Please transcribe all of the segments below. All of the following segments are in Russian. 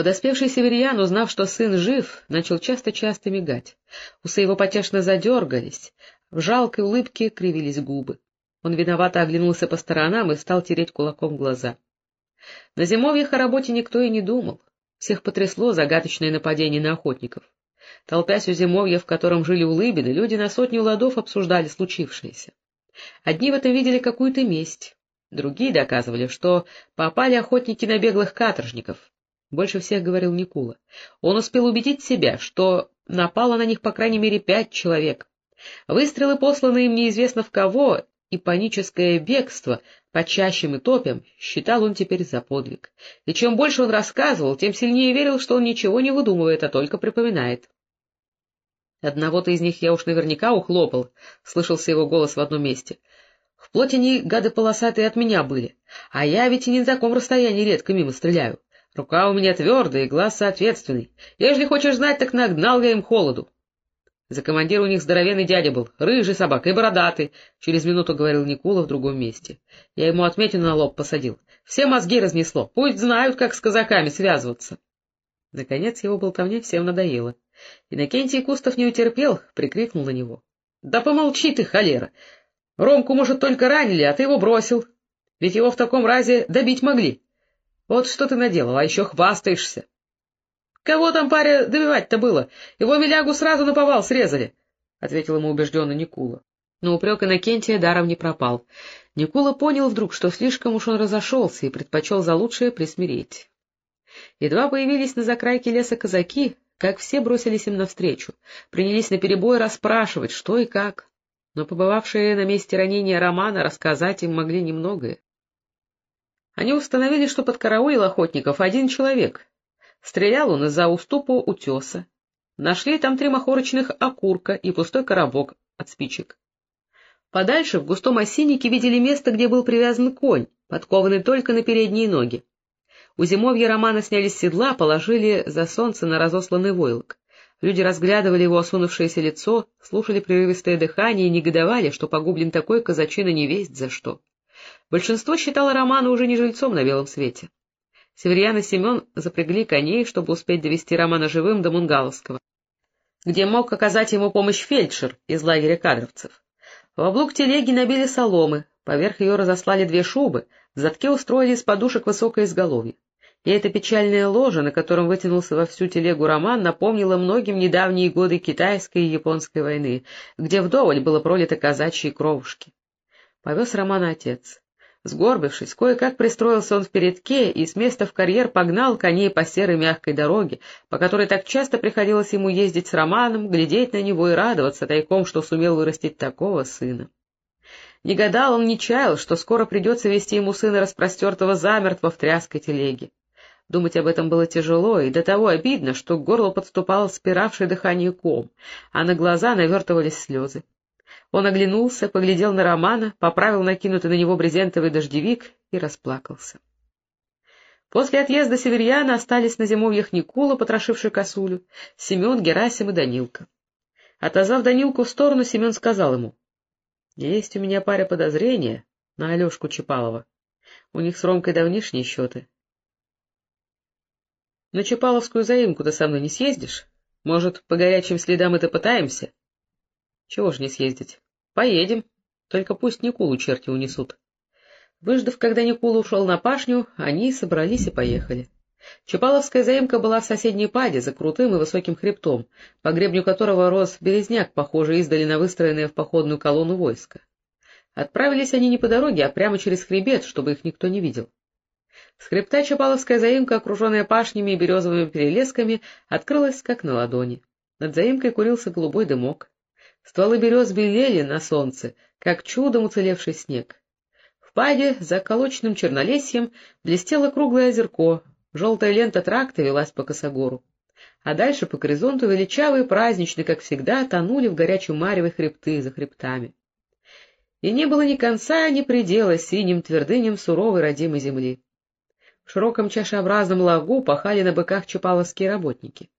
Подоспевший северьян, узнав, что сын жив, начал часто-часто мигать. Усы его потешно задергались, в жалкой улыбке кривились губы. Он виновато оглянулся по сторонам и стал тереть кулаком глаза. На зимовьях о работе никто и не думал. Всех потрясло загадочное нападение на охотников. Толпясь у зимовья, в котором жили улыбины, люди на сотню ладов обсуждали случившееся. Одни в этом видели какую-то месть, другие доказывали, что попали охотники на беглых каторжников. Больше всех говорил Никула. Он успел убедить себя, что напало на них по крайней мере пять человек. Выстрелы, посланные им неизвестно в кого, и паническое бегство по чащам и топям считал он теперь за подвиг. И чем больше он рассказывал, тем сильнее верил, что он ничего не выдумывает, а только припоминает. Одного-то из них я уж наверняка ухлопал, — слышался его голос в одном месте. В плоти они, гады полосатые, от меня были, а я ведь и не на таком расстоянии редко мимо стреляю. Рука у меня твердая, глаз соответственный. Ежели хочешь знать, так нагнал я им холоду. За командира у них здоровенный дядя был, рыжий собак и бородатый, — через минуту говорил Никула в другом месте. Я ему отметину на лоб посадил. Все мозги разнесло, пусть знают, как с казаками связываться. Наконец его болтовня всем надоело. Иннокентий Кустов не утерпел, прикрикнул на него. — Да помолчи ты, холера! Ромку, может, только ранили, а ты его бросил. Ведь его в таком разе добить могли. Вот что ты наделал, а еще хвастаешься. — Кого там, паря, добивать-то было? Его милягу сразу наповал срезали, — ответил ему убежденно Никула. Но упрек Иннокентия даром не пропал. Никула понял вдруг, что слишком уж он разошелся и предпочел за лучшее присмиреть. Едва появились на закрайке леса казаки, как все бросились им навстречу, принялись наперебой расспрашивать, что и как. Но побывавшие на месте ранения Романа рассказать им могли немногое. Они установили, что подкараулил охотников один человек. Стрелял он из-за уступа утеса. Нашли там три махорочных окурка и пустой коробок от спичек. Подальше, в густом осиннике, видели место, где был привязан конь, подкованный только на передние ноги. У зимовья Романа сняли с седла, положили за солнце на разосланный войлок. Люди разглядывали его осунувшееся лицо, слушали прерывистое дыхание и негодовали, что погублен такой казачина невесть за что. Большинство считало Романа уже не жильцом на белом свете. Северьян и Семен запрягли коней, чтобы успеть довести Романа живым до Мунгаловского, где мог оказать ему помощь фельдшер из лагеря кадровцев. В облук телеги набили соломы, поверх ее разослали две шубы, в задке устроили из подушек высокое изголовье. И эта печальная ложа, на котором вытянулся во всю телегу роман, напомнила многим недавние годы китайской и японской войны, где вдоволь было пролито казачьи кровушки. Повез романа отец. Сгорбившись, кое-как пристроился он в передке и с места в карьер погнал коней по серой мягкой дороге, по которой так часто приходилось ему ездить с Романом, глядеть на него и радоваться тайком, что сумел вырастить такого сына. Не гадал он, не чаял, что скоро придется вести ему сына распростертого замертво в тряской телеге. Думать об этом было тяжело, и до того обидно, что к горлу подступал спиравший дыхание ком, а на глаза навертывались слезы. Он оглянулся, поглядел на Романа, поправил накинутый на него брезентовый дождевик и расплакался. После отъезда северьяна остались на зимовьях Никула, потрошивший косулю, Семен, Герасим и Данилка. Отозвав Данилку в сторону, Семен сказал ему, — Есть у меня пара подозрения на Алешку Чапалова. У них с Ромкой давнишние счеты. На Чапаловскую заимку ты со мной не съездишь? Может, по горячим следам это пытаемся? Чего ж не съездить? Поедем. Только пусть Никулу черти унесут. Выждав, когда Никула ушел на пашню, они собрались и поехали. Чапаловская заимка была в соседней паде, за крутым и высоким хребтом, по гребню которого рос березняк, похожий издали на выстроенное в походную колонну войска. Отправились они не по дороге, а прямо через хребет, чтобы их никто не видел. С хребта Чапаловская заимка, окруженная пашнями и березовыми перелесками, открылась как на ладони. Над заимкой курился голубой дымок. Стволы берез белели на солнце, как чудом уцелевший снег. В паде за колочным чернолесьем блестело круглое озерко, желтая лента тракта велась по косогору. А дальше по горизонту величавые праздничные, как всегда, тонули в горячем мареве хребты за хребтами. И не было ни конца, ни предела синим твердыням суровой родимой земли. В широком чашеобразном лагу пахали на быках чапаловские работники.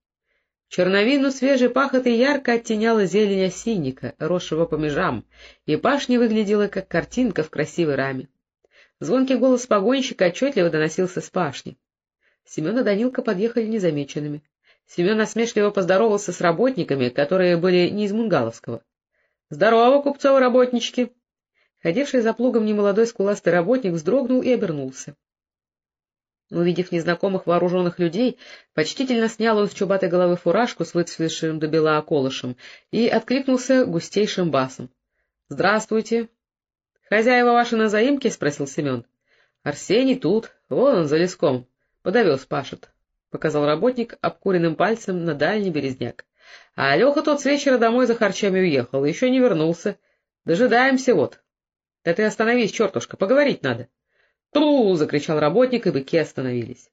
Черновину свежей пахоты ярко оттеняла зелень осинника, росшего по межам, и пашня выглядела, как картинка в красивой раме. Звонкий голос погонщика отчетливо доносился с пашни. Семен и Данилка подъехали незамеченными. Семен насмешливо поздоровался с работниками, которые были не из Мунгаловского. — Здорово, купцовы работнички! Ходивший за плугом немолодой скуластый работник вздрогнул и обернулся. Увидев незнакомых вооруженных людей, почтительно снял он с чубатой головы фуражку с выцветшим до бела околышем и откликнулся густейшим басом. — Здравствуйте! — Хозяева ваши на заимке? — спросил Семен. — Арсений тут, вон он за леском, подовез пашет, — показал работник обкуренным пальцем на дальний березняк. — А Леха тот с вечера домой за харчами уехал, еще не вернулся. Дожидаемся вот. — Да ты остановись, чертушка, поговорить надо. — «Тру!» — закричал работник, и быки остановились.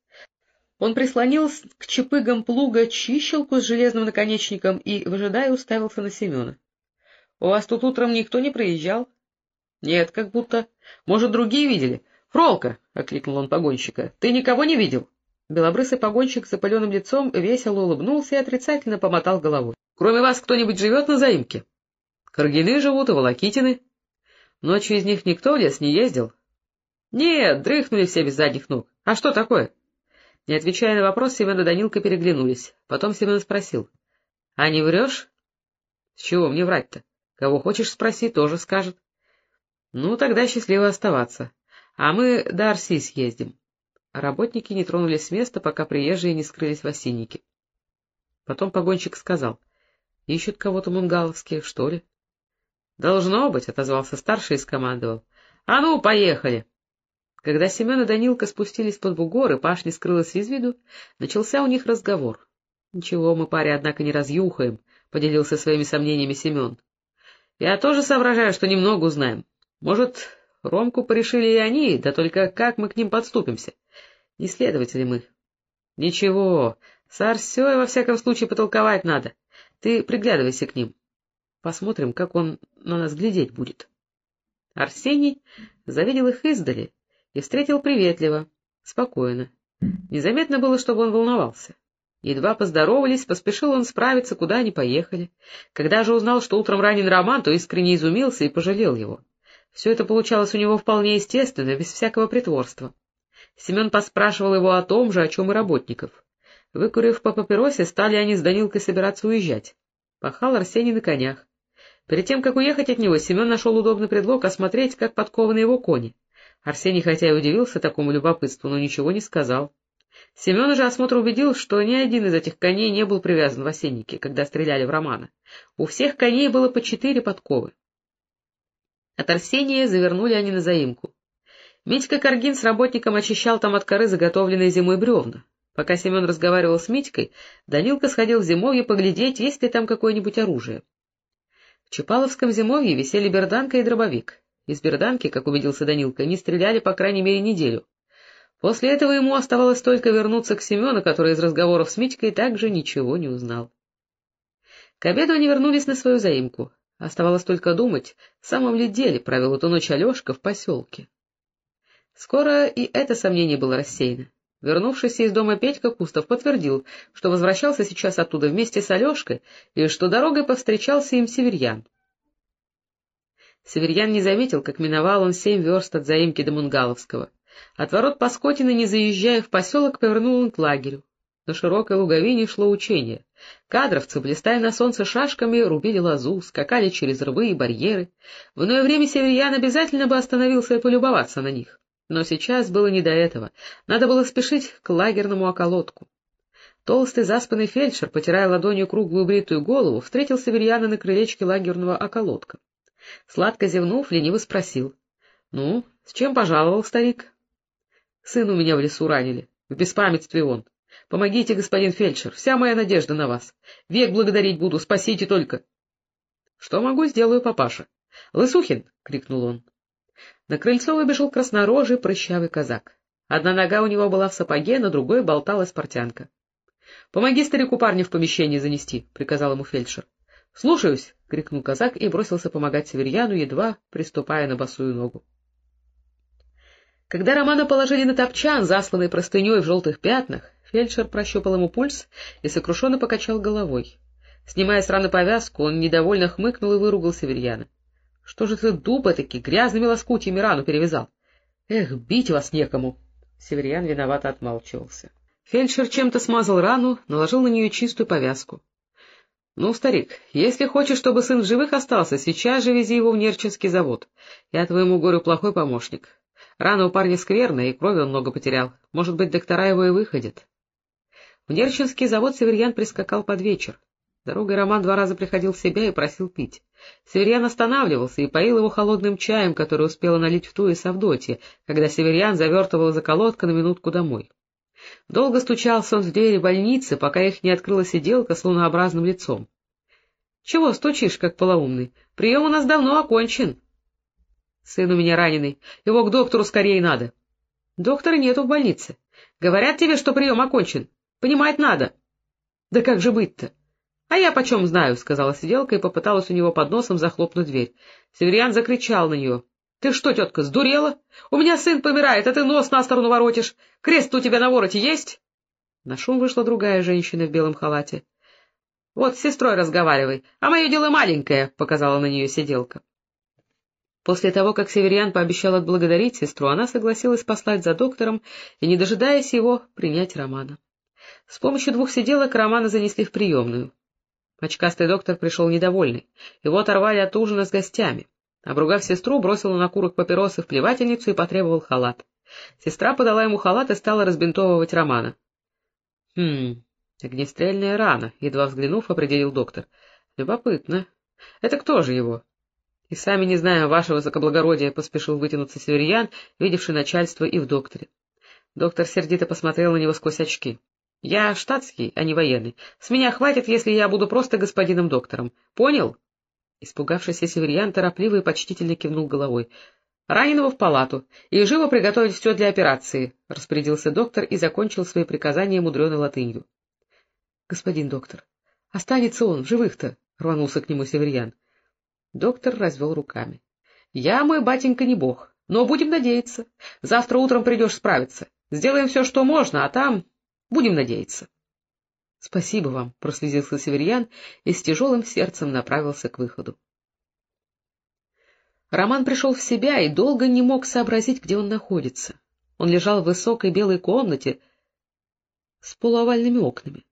Он прислонил к чепыгам плуга чищелку с железным наконечником и, выжидая, уставился на Семена. — У вас тут утром никто не проезжал? — Нет, как будто. Может, другие видели? — Фролка! — окликнул он погонщика. — Ты никого не видел? Белобрысый погонщик с запаленным лицом весело улыбнулся и отрицательно помотал головой. — Кроме вас кто-нибудь живет на заимке? — Каргины живут и Волокитины. Ночью из них никто в лес не ездил? — Нет, дрыхнули все без задних ног. А что такое? Не отвечая на вопрос, Семен и Данилка переглянулись. Потом Семен спросил. — А не врешь? — С чего мне врать-то? Кого хочешь спроси, тоже скажет. — Ну, тогда счастливо оставаться. А мы до Арси съездим. Работники не тронулись с места, пока приезжие не скрылись в осиннике. Потом погонщик сказал. — Ищут кого-то мунгаловские, что ли? — Должно быть, — отозвался старший и скомандовал. — А ну, поехали! Когда Семен и Данилка спустились под бугор, и пашня скрылась из виду, начался у них разговор. — Ничего мы паре, однако, не разъюхаем, — поделился своими сомнениями Семен. — Я тоже соображаю, что немного узнаем. Может, Ромку порешили и они, да только как мы к ним подступимся? Не следователи мы. — Ничего, с Арсей во всяком случае потолковать надо. Ты приглядывайся к ним. Посмотрим, как он на нас глядеть будет. Арсений завидел их издали и встретил приветливо, спокойно. Незаметно было, чтобы он волновался. Едва поздоровались, поспешил он справиться, куда они поехали. Когда же узнал, что утром ранен Роман, то искренне изумился и пожалел его. Все это получалось у него вполне естественно, без всякого притворства. Семен поспрашивал его о том же, о чем и работников. Выкурив по папиросе, стали они с Данилкой собираться уезжать. Пахал Арсений на конях. Перед тем, как уехать от него, Семен нашел удобный предлог осмотреть, как подкованы его кони. Арсений хотя и удивился такому любопытству, но ничего не сказал. Семен же осмотр убедил, что ни один из этих коней не был привязан в осеннике, когда стреляли в Романа. У всех коней было по четыре подковы. От Арсения завернули они на заимку. Митька Каргин с работником очищал там от коры заготовленные зимой бревна. Пока Семен разговаривал с Митькой, Данилка сходил в зимовье поглядеть, есть ли там какое-нибудь оружие. В Чапаловском зимовье висели берданка и дробовик. Из берданки, как убедился Данилка, не стреляли по крайней мере неделю. После этого ему оставалось только вернуться к Семену, который из разговоров с Митькой также ничего не узнал. К обеду они вернулись на свою заимку. Оставалось только думать, в самом ли деле провел эту ночь Алешка в поселке. Скоро и это сомнение было рассеяно. Вернувшийся из дома Петька Кустов подтвердил, что возвращался сейчас оттуда вместе с Алешкой, и что дорогой повстречался им северьян. Северьян не заметил, как миновал он семь верст от заимки до Мунгаловского. От ворот Паскотина, не заезжая в поселок, повернул он к лагерю. На широкой луговине шло учение. Кадровцы, блистая на солнце шашками, рубили лозу, скакали через рвы и барьеры. В иное время Северьян обязательно бы остановился и полюбоваться на них. Но сейчас было не до этого. Надо было спешить к лагерному околотку. Толстый заспанный фельдшер, потирая ладонью круглую бритую голову, встретил Северьяна на крылечке лагерного околотка. Сладко зевнув, лениво спросил. — Ну, с чем пожаловал старик? — Сын у меня в лесу ранили. В беспамятстве он. Помогите, господин фельдшер, вся моя надежда на вас. Век благодарить буду, спасите только. — Что могу, сделаю, папаша. — Лысухин! — крикнул он. На крыльцо выбежал краснорожий прыщавый казак. Одна нога у него была в сапоге, на другой болталась портянка. — Помоги старику парня в помещение занести, — приказал ему фельдшер. — Слушаюсь! — крикнул казак и бросился помогать Северьяну, едва приступая на босую ногу. Когда Романа положили на топчан, засланный простыней в желтых пятнах, фельдшер прощупал ему пульс и сокрушенно покачал головой. Снимая с раны повязку, он недовольно хмыкнул и выругал Северьяна. — Что же ты дуба-таки грязными лоскутьями рану перевязал? Эх, бить вас некому! Северьян виновато отмалчивался. Фельдшер чем-то смазал рану, наложил на нее чистую повязку. — Ну, старик, если хочешь, чтобы сын в живых остался, сейчас же вези его в Нерчинский завод. Я твоему горю плохой помощник. Рана у парня скверная, и крови он много потерял. Может быть, доктора его и выходят. В Нерчинский завод Северьян прискакал под вечер. Дорогой Роман два раза приходил в себя и просил пить. Северьян останавливался и поил его холодным чаем, который успела налить в ту и Савдотье, когда Северьян завертывал за колодка на минутку домой. Долго стучался он в двери больницы, пока их не открыла сиделка с лунообразным лицом. — Чего стучишь, как полоумный? Прием у нас давно окончен. — Сын у меня раненый. Его к доктору скорее надо. — Доктора нету в больнице. Говорят тебе, что прием окончен. Понимать надо. — Да как же быть-то? — А я почем знаю, — сказала сиделка и попыталась у него под носом захлопнуть дверь. Северян закричал на нее. — Ты что, тетка, сдурела? У меня сын помирает, а ты нос на сторону воротишь. Крест у тебя на вороте есть? На шум вышла другая женщина в белом халате. — Вот с сестрой разговаривай, а мое дело маленькое, — показала на нее сиделка. После того, как Северян пообещал отблагодарить сестру, она согласилась послать за доктором и, не дожидаясь его, принять Романа. С помощью двух сиделок Романа занесли в приемную. Очкастый доктор пришел недовольный. Его оторвали от ужина с гостями. Обругав сестру, бросил на курок папиросы в плевательницу и потребовал халат. Сестра подала ему халат и стала разбинтовывать Романа. — Хм, огнестрельная рана, — едва взглянув, определил доктор. — Любопытно. Это кто же его? — И сами не знаем, ваше высокоблагородие, — поспешил вытянуться северьян, видевший начальство и в докторе. Доктор сердито посмотрел на него сквозь очки. — Я штатский, а не военный. С меня хватит, если я буду просто господином доктором. Понял? — Испугавшийся северьян торопливо и почтительно кивнул головой. — Раненого в палату, и живо приготовить все для операции, — распорядился доктор и закончил свои приказания мудреной латынью. — Господин доктор, останется он в живых-то, — рванулся к нему северьян. Доктор развел руками. — Я, мой батенька, не бог, но будем надеяться. Завтра утром придешь справиться. Сделаем все, что можно, а там будем надеяться. —— Спасибо вам, — прослезился Северьян и с тяжелым сердцем направился к выходу. Роман пришел в себя и долго не мог сообразить, где он находится. Он лежал в высокой белой комнате с полуовальными окнами.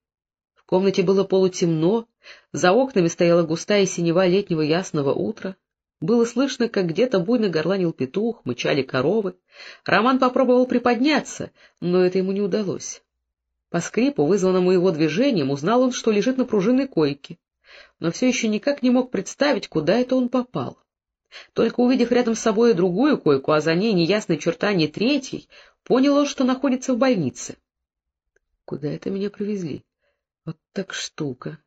В комнате было полутемно, за окнами стояла густая синева летнего ясного утра. Было слышно, как где-то буйно горланил петух, мычали коровы. Роман попробовал приподняться, но это ему не удалось. По скрипу, вызванному его движением, узнал он, что лежит на пружинной койке, но все еще никак не мог представить, куда это он попал. Только увидев рядом с собой другую койку, а за ней неясные чертания третьей, понял он, что находится в больнице. — Куда это меня привезли? Вот так штука.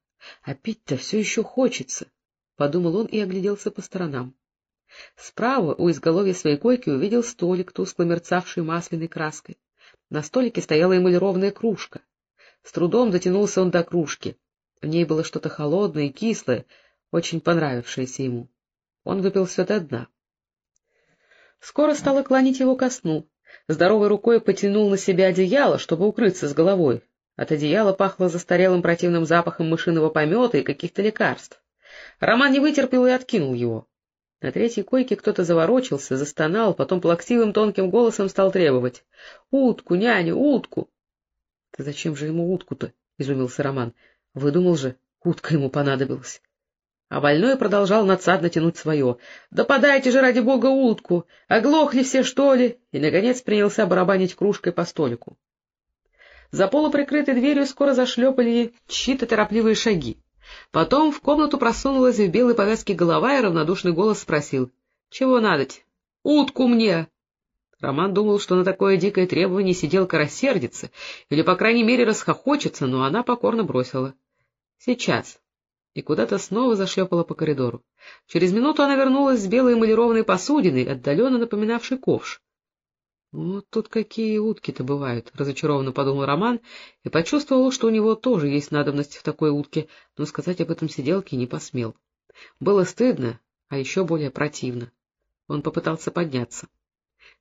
А пить-то все еще хочется, — подумал он и огляделся по сторонам. Справа, у изголовья своей койки, увидел столик, тускло мерцавший масляной краской. На столике стояла эмалированная кружка. С трудом дотянулся он до кружки. В ней было что-то холодное и кислое, очень понравившееся ему. Он выпил все до дна. Скоро стало клонить его ко сну. Здоровой рукой потянул на себя одеяло, чтобы укрыться с головой. От одеяла пахло застарелым противным запахом мышиного помета и каких-то лекарств. Роман не вытерпел и откинул его. На третьей койке кто-то заворочился, застонал, потом плаксивым тонким голосом стал требовать. — Утку, няня, утку! — Да зачем же ему утку-то? — изумился Роман. — Выдумал же, утка ему понадобилась. А больной продолжал надсадно тянуть свое. — Да подайте же, ради бога, утку! Оглохли все, что ли? И, наконец, принялся барабанить кружкой по столику. За полуприкрытой дверью скоро зашлепали чьи-то торопливые шаги. Потом в комнату просунулась в белой повязке голова, и равнодушный голос спросил. — Чего надоть? — Утку мне! Роман думал, что на такое дикое требование сиделка рассердится, или, по крайней мере, расхохочется, но она покорно бросила. — Сейчас. И куда-то снова зашлепала по коридору. Через минуту она вернулась с белой эмалированной посудиной, отдаленно напоминавшей ковш. Вот тут какие утки-то бывают, — разочарованно подумал Роман и почувствовал, что у него тоже есть надобность в такой утке, но сказать об этом сиделке не посмел. Было стыдно, а еще более противно. Он попытался подняться.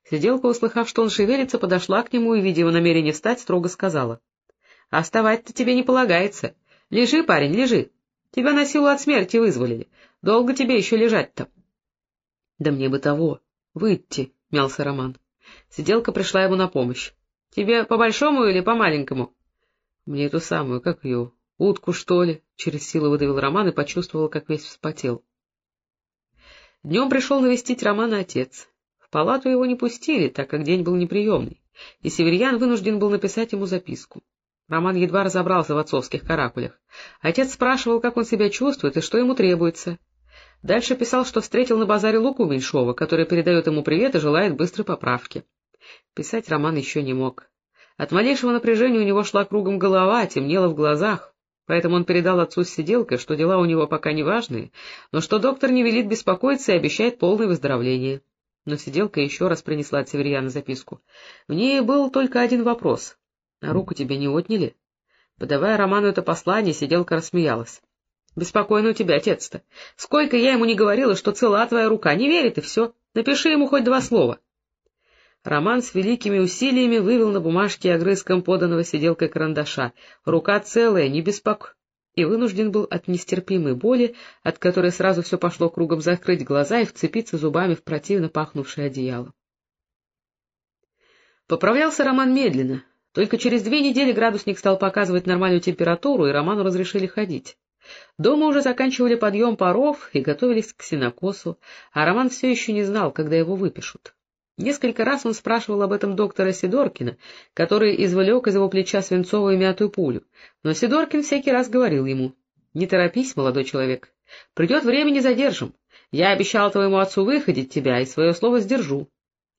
Сиделка, услыхав, что он шевелится, подошла к нему и, видя его намерение встать, строго сказала. — вставать-то тебе не полагается. Лежи, парень, лежи. Тебя на силу от смерти вызволили. Долго тебе еще лежать-то? — Да мне бы того. Выйти, — мялся Роман. Сиделка пришла ему на помощь. — Тебе по большому или по маленькому? Мне эту самую, как ее, утку, что ли? — через силу выдавил Роман и почувствовал, как весь вспотел. Днем пришел навестить Романа отец. В палату его не пустили, так как день был неприемный, и Северьян вынужден был написать ему записку. Роман едва разобрался в отцовских каракулях. Отец спрашивал, как он себя чувствует и что ему требуется. Дальше писал, что встретил на базаре Луку Меньшова, который передает ему привет и желает быстрой поправки. Писать Роман еще не мог. От малейшего напряжения у него шла кругом голова, темнело в глазах, поэтому он передал отцу с сиделкой, что дела у него пока не важные, но что доктор не велит беспокоиться и обещает полное выздоровление. Но сиделка еще раз принесла от Северьяна записку. В ней был только один вопрос. — А руку тебе не отняли? Подавая Роману это послание, сиделка рассмеялась. — Беспокойно у тебя, отец-то. Сколько я ему не говорила, что цела твоя рука, не верит и все. Напиши ему хоть два слова. — Роман с великими усилиями вывел на бумажке огрызком поданного сиделкой карандаша. Рука целая, не беспок... И вынужден был от нестерпимой боли, от которой сразу все пошло кругом, закрыть глаза и вцепиться зубами в противно пахнувшее одеяло. Поправлялся Роман медленно. Только через две недели градусник стал показывать нормальную температуру, и Роману разрешили ходить. Дома уже заканчивали подъем паров и готовились к синокосу, а Роман все еще не знал, когда его выпишут. Несколько раз он спрашивал об этом доктора Сидоркина, который извлек из его плеча свинцовую мятую пулю, но Сидоркин всякий раз говорил ему, — Не торопись, молодой человек, придет время, не задержим. Я обещал твоему отцу выходить тебя и свое слово сдержу.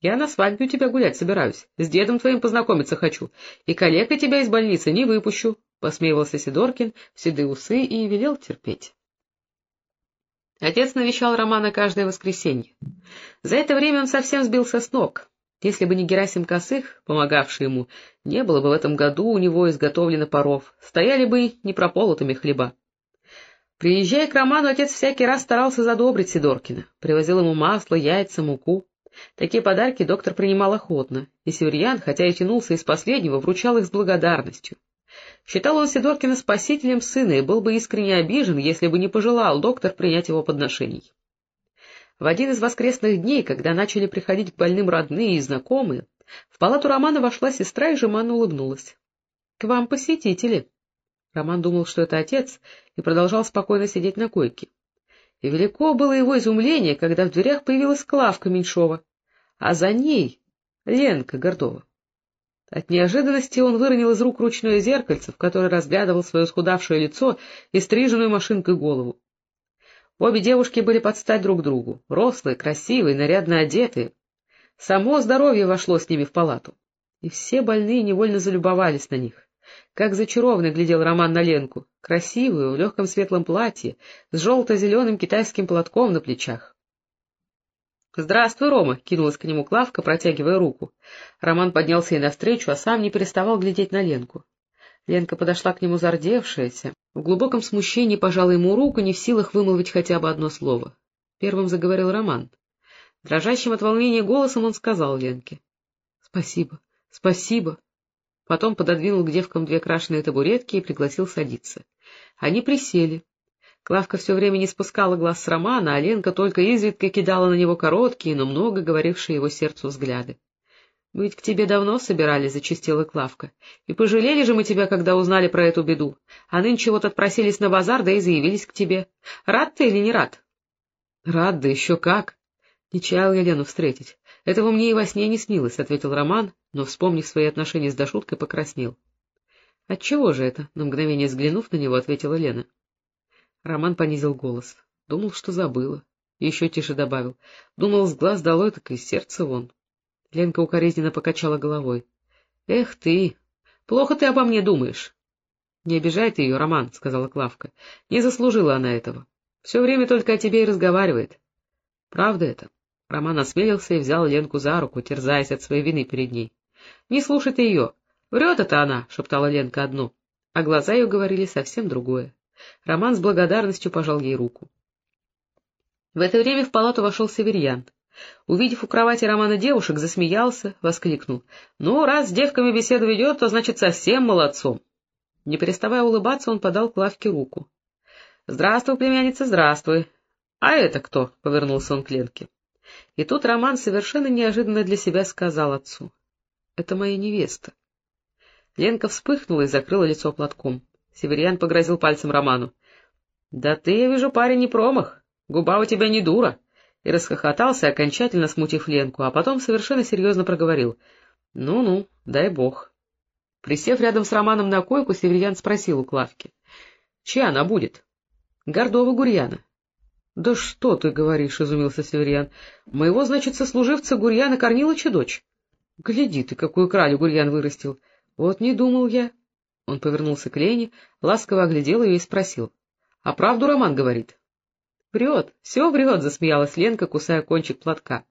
Я на свадьбе у тебя гулять собираюсь, с дедом твоим познакомиться хочу, и коллегой тебя из больницы не выпущу, — посмеивался Сидоркин в седые усы и велел терпеть. Отец навещал Романа каждое воскресенье. За это время он совсем сбился с ног. Если бы не Герасим Косых, помогавший ему, не было бы в этом году у него изготовлено паров, стояли бы непрополотыми хлеба. Приезжая к Роману, отец всякий раз старался задобрить Сидоркина, привозил ему масло, яйца, муку. Такие подарки доктор принимал охотно, и Северьян, хотя и тянулся из последнего, вручал их с благодарностью. Считал он Сидоркина спасителем сына и был бы искренне обижен, если бы не пожелал доктор принять его подношений. В один из воскресных дней, когда начали приходить к больным родные и знакомые, в палату Романа вошла сестра и жеманно улыбнулась. — К вам посетители. Роман думал, что это отец, и продолжал спокойно сидеть на койке. И велико было его изумление, когда в дверях появилась Клавка Меньшова, а за ней — Ленка Гордова. От неожиданности он выронил из рук ручное зеркальце, в которое разглядывал свое схудавшее лицо и стриженную машинкой голову. Обе девушки были под стать друг другу, рослые, красивые, нарядно одетые. Само здоровье вошло с ними в палату, и все больные невольно залюбовались на них. Как зачарованный глядел Роман на Ленку, красивую, в легком светлом платье, с желто-зеленым китайским платком на плечах. — Здравствуй, Рома! — кинулась к нему Клавка, протягивая руку. Роман поднялся ей навстречу, а сам не переставал глядеть на Ленку. Ленка подошла к нему зардевшаяся, в глубоком смущении пожала ему руку, не в силах вымолвить хотя бы одно слово. Первым заговорил Роман. Дрожащим от волнения голосом он сказал Ленке. — Спасибо, спасибо. Потом пододвинул к девкам две крашеные табуретки и пригласил садиться. Они присели. Клавка все время не спускала глаз с Романа, а Ленка только изредка кидала на него короткие, но много говорившие его сердцу взгляды. — Мы ведь к тебе давно собирались, — зачистила Клавка. — И пожалели же мы тебя, когда узнали про эту беду. А нынче вот отпросились на базар, да и заявились к тебе. Рад ты или не рад? — Рад, да еще как. Не чаял я Лену встретить. Этого мне и во сне не снилось, — ответил Роман, но, вспомнив свои отношения с Дашуткой, покраснел. — Отчего же это? — на мгновение взглянув на него, ответила Лена. — Роман понизил голос. Думал, что забыла. Еще тише добавил. Думал, с глаз долой, так и сердце вон. Ленка укоризненно покачала головой. — Эх ты! Плохо ты обо мне думаешь. — Не обижай ты ее, Роман, — сказала Клавка. — Не заслужила она этого. Все время только о тебе и разговаривает. — Правда это? Роман осмелился и взял Ленку за руку, терзаясь от своей вины перед ней. — Не слушай ты ее. Врет это она, — шептала Ленка одну. А глаза ее говорили совсем другое. Роман с благодарностью пожал ей руку. В это время в палату вошел Северьян. Увидев у кровати Романа девушек, засмеялся, воскликнул. — Ну, раз с девками беседу ведет, то значит совсем молодцом. Не переставая улыбаться, он подал Клавке руку. — Здравствуй, племянница, здравствуй. — А это кто? — повернулся он к Ленке. И тут Роман совершенно неожиданно для себя сказал отцу. — Это моя невеста. Ленка вспыхнула и закрыла лицо платком. Северян погрозил пальцем Роману. — Да ты, я вижу, парень, не промах. Губа у тебя не дура. И расхохотался, окончательно смутив Ленку, а потом совершенно серьезно проговорил. «Ну — Ну-ну, дай бог. Присев рядом с Романом на койку, Северян спросил у Клавки. — Чья она будет? — Гордова Гурьяна. — Да что ты говоришь, — изумился Северян. — Моего, значит, сослуживца Гурьяна Корнилыча дочь? — Гляди ты, какую кралю Гурьян вырастил. Вот не думал я. Он повернулся к Лене, ласково оглядел ее и спросил. — А правду Роман говорит? — Врет, все врет, — засмеялась Ленка, кусая кончик платка.